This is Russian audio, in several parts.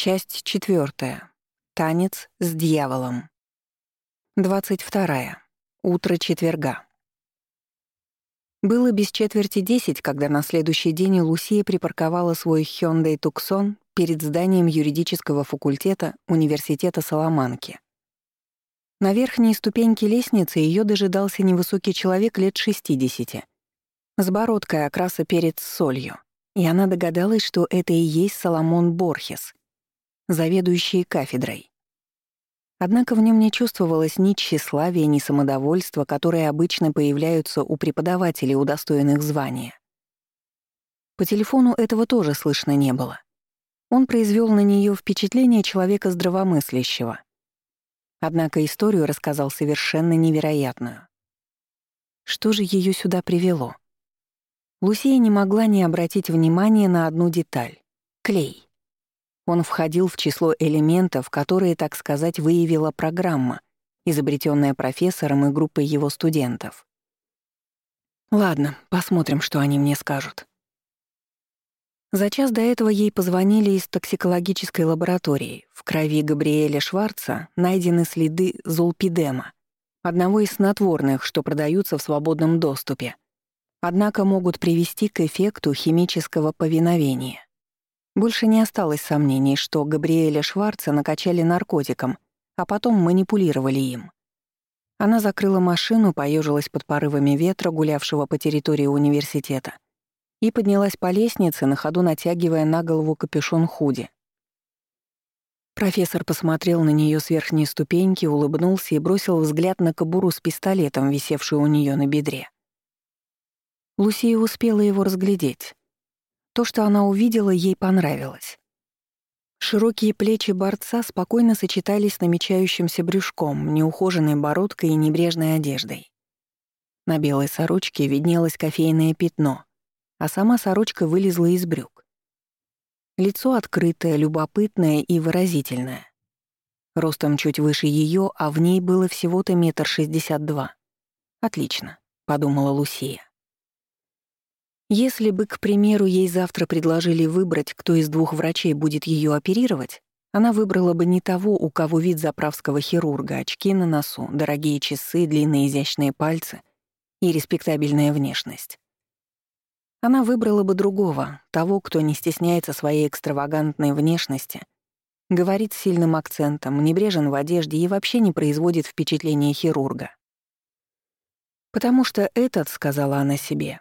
Часть четвертая. Танец с дьяволом. 22. Утро четверга. Было без четверти десять, когда на следующий день Лусия припарковала свой Hyundai Tucson перед зданием юридического факультета Университета Соломанки. На верхней ступеньке лестницы ее дожидался невысокий человек лет 60, с бородкой окраса перед солью, и она догадалась, что это и есть Соломон Борхес, заведующий кафедрой. Однако в нем не чувствовалось ни тщеславия, ни самодовольства, которые обычно появляются у преподавателей, удостоенных звания. По телефону этого тоже слышно не было. Он произвел на нее впечатление человека здравомыслящего. Однако историю рассказал совершенно невероятную. Что же ее сюда привело? Лусия не могла не обратить внимания на одну деталь — клей. Он входил в число элементов, которые, так сказать, выявила программа, изобретенная профессором и группой его студентов. Ладно, посмотрим, что они мне скажут. За час до этого ей позвонили из токсикологической лаборатории. В крови Габриэля Шварца найдены следы золпидема, одного из снотворных, что продаются в свободном доступе, однако могут привести к эффекту химического повиновения. Больше не осталось сомнений, что Габриэля Шварца накачали наркотиком, а потом манипулировали им. Она закрыла машину, поежилась под порывами ветра, гулявшего по территории университета, и поднялась по лестнице, на ходу натягивая на голову капюшон худи. Профессор посмотрел на нее с верхней ступеньки, улыбнулся и бросил взгляд на кобуру с пистолетом, висевшую у нее на бедре. Лусия успела его разглядеть. То, что она увидела, ей понравилось. Широкие плечи борца спокойно сочетались с намечающимся брюшком, неухоженной бородкой и небрежной одеждой. На белой сорочке виднелось кофейное пятно, а сама сорочка вылезла из брюк. Лицо открытое, любопытное и выразительное. Ростом чуть выше ее, а в ней было всего-то метр шестьдесят два. «Отлично», — подумала Лусия. Если бы, к примеру, ей завтра предложили выбрать, кто из двух врачей будет ее оперировать, она выбрала бы не того, у кого вид заправского хирурга, очки на носу, дорогие часы, длинные изящные пальцы и респектабельная внешность. Она выбрала бы другого, того, кто не стесняется своей экстравагантной внешности, говорит с сильным акцентом, небрежен в одежде и вообще не производит впечатления хирурга. Потому что этот, сказала она себе,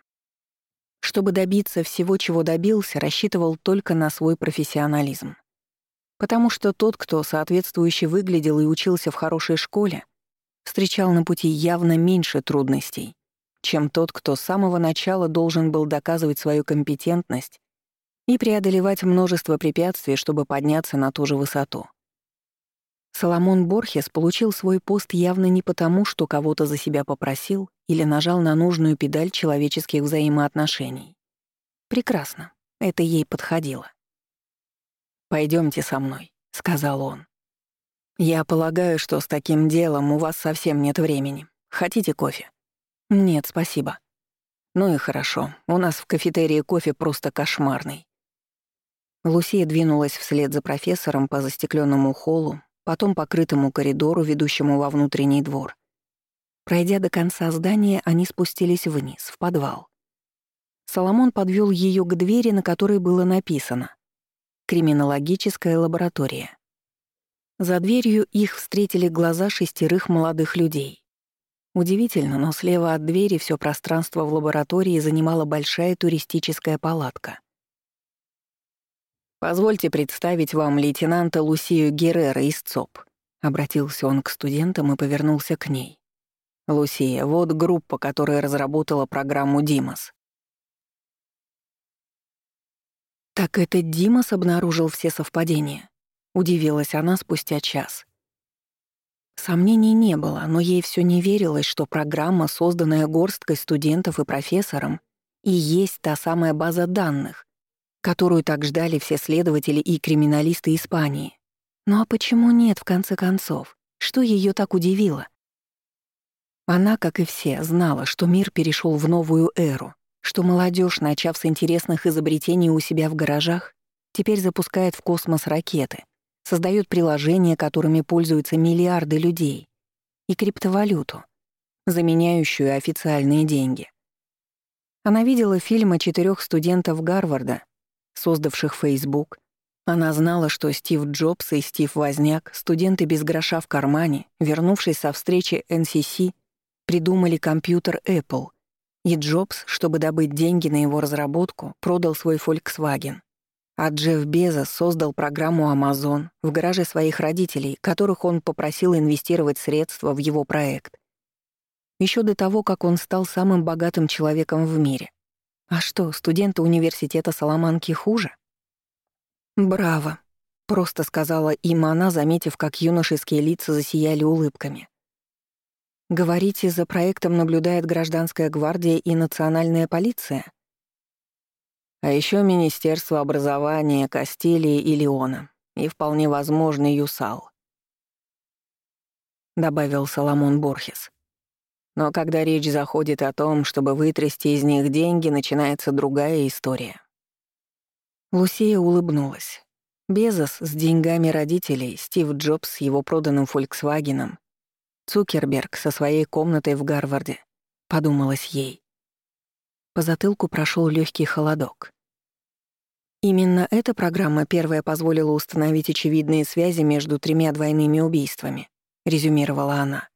чтобы добиться всего, чего добился, рассчитывал только на свой профессионализм. Потому что тот, кто соответствующе выглядел и учился в хорошей школе, встречал на пути явно меньше трудностей, чем тот, кто с самого начала должен был доказывать свою компетентность и преодолевать множество препятствий, чтобы подняться на ту же высоту. Соломон Борхес получил свой пост явно не потому, что кого-то за себя попросил или нажал на нужную педаль человеческих взаимоотношений. Прекрасно, это ей подходило. Пойдемте со мной», — сказал он. «Я полагаю, что с таким делом у вас совсем нет времени. Хотите кофе?» «Нет, спасибо». «Ну и хорошо, у нас в кафетерии кофе просто кошмарный». Лусия двинулась вслед за профессором по застекленному холлу, потом покрытому коридору, ведущему во внутренний двор. Пройдя до конца здания, они спустились вниз, в подвал. Соломон подвел ее к двери, на которой было написано «Криминологическая лаборатория». За дверью их встретили глаза шестерых молодых людей. Удивительно, но слева от двери все пространство в лаборатории занимала большая туристическая палатка. «Позвольте представить вам лейтенанта Лусию Геррера из ЦОП», — обратился он к студентам и повернулся к ней. «Лусия, вот группа, которая разработала программу «Димас». «Так это Димас обнаружил все совпадения?» — удивилась она спустя час. Сомнений не было, но ей все не верилось, что программа, созданная горсткой студентов и профессором, и есть та самая база данных, которую так ждали все следователи и криминалисты Испании. Ну а почему нет, в конце концов? Что ее так удивило? Она, как и все, знала, что мир перешел в новую эру, что молодежь, начав с интересных изобретений у себя в гаражах, теперь запускает в космос ракеты, создает приложения, которыми пользуются миллиарды людей, и криптовалюту, заменяющую официальные деньги. Она видела фильм о четырех студентов Гарварда, создавших Facebook. Она знала, что Стив Джобс и Стив Возняк, студенты без гроша в кармане, вернувшись со встречи NCC, придумали компьютер Apple, и Джобс, чтобы добыть деньги на его разработку, продал свой Volkswagen. А Джефф Безос создал программу Amazon в гараже своих родителей, которых он попросил инвестировать средства в его проект. Еще до того, как он стал самым богатым человеком в мире. А что, студенты университета Соломанки хуже? «Браво», — просто сказала им она, заметив, как юношеские лица засияли улыбками. «Говорите, за проектом наблюдает гражданская гвардия и национальная полиция?» А еще Министерство образования Кастилии и Леона, и вполне возможно Юсал. Добавил Соломон Борхес. Но когда речь заходит о том, чтобы вытрясти из них деньги, начинается другая история. Лусия улыбнулась. Безос с деньгами родителей, Стив Джобс с его проданным «Фольксвагеном», Цукерберг со своей комнатой в Гарварде, подумалось ей. По затылку прошел легкий холодок. Именно эта программа первая позволила установить очевидные связи между тремя двойными убийствами, резюмировала она.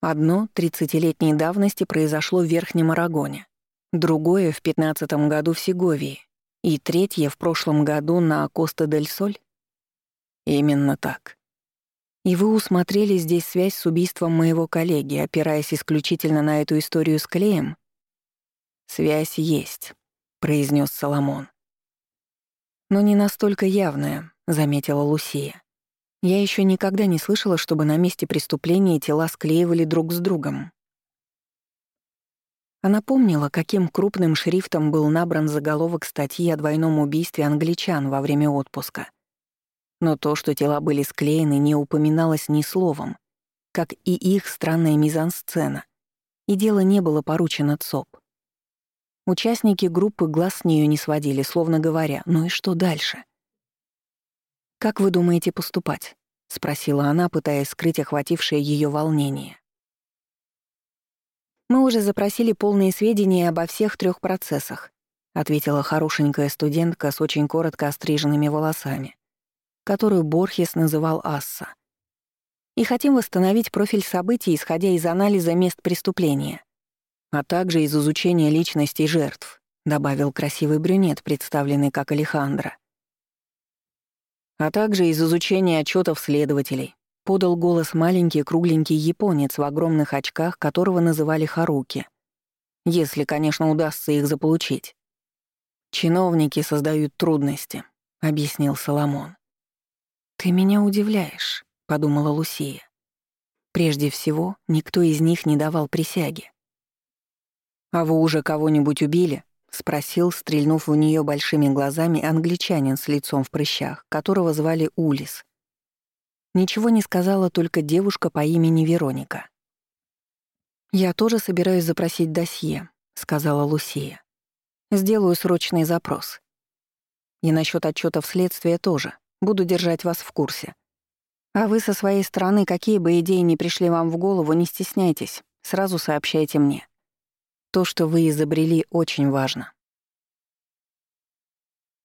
Одно 30-летней давности произошло в Верхнем Арагоне, другое — в 15 году в Сеговии и третье — в прошлом году на Коста-дель-Соль? Именно так. И вы усмотрели здесь связь с убийством моего коллеги, опираясь исключительно на эту историю с Клеем? «Связь есть», — произнес Соломон. «Но не настолько явная», — заметила Лусия. «Я еще никогда не слышала, чтобы на месте преступления тела склеивали друг с другом». Она помнила, каким крупным шрифтом был набран заголовок статьи о двойном убийстве англичан во время отпуска. Но то, что тела были склеены, не упоминалось ни словом, как и их странная мизансцена, и дело не было поручено ЦОП. Участники группы глаз с нее не сводили, словно говоря, ну и что дальше? «Как вы думаете поступать?» — спросила она, пытаясь скрыть охватившее ее волнение. «Мы уже запросили полные сведения обо всех трех процессах», — ответила хорошенькая студентка с очень коротко остриженными волосами, которую Борхес называл Асса. «И хотим восстановить профиль событий, исходя из анализа мест преступления а также из изучения личностей жертв», добавил красивый брюнет, представленный как Алехандро. «А также из изучения отчетов следователей», подал голос маленький кругленький японец в огромных очках, которого называли Харуки. Если, конечно, удастся их заполучить. «Чиновники создают трудности», — объяснил Соломон. «Ты меня удивляешь», — подумала Лусия. Прежде всего, никто из них не давал присяги. «А вы уже кого-нибудь убили?» — спросил, стрельнув в нее большими глазами англичанин с лицом в прыщах, которого звали Улис. Ничего не сказала только девушка по имени Вероника. «Я тоже собираюсь запросить досье», — сказала Лусия. «Сделаю срочный запрос. И насчет отчетов следствия тоже. Буду держать вас в курсе. А вы со своей стороны, какие бы идеи ни пришли вам в голову, не стесняйтесь, сразу сообщайте мне. То, что вы изобрели, очень важно.